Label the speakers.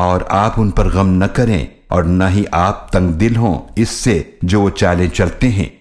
Speaker 1: और आप उन पर गम न करें और न ही आप तंग दिल हों, इससे जो वो चालें चलते हैं।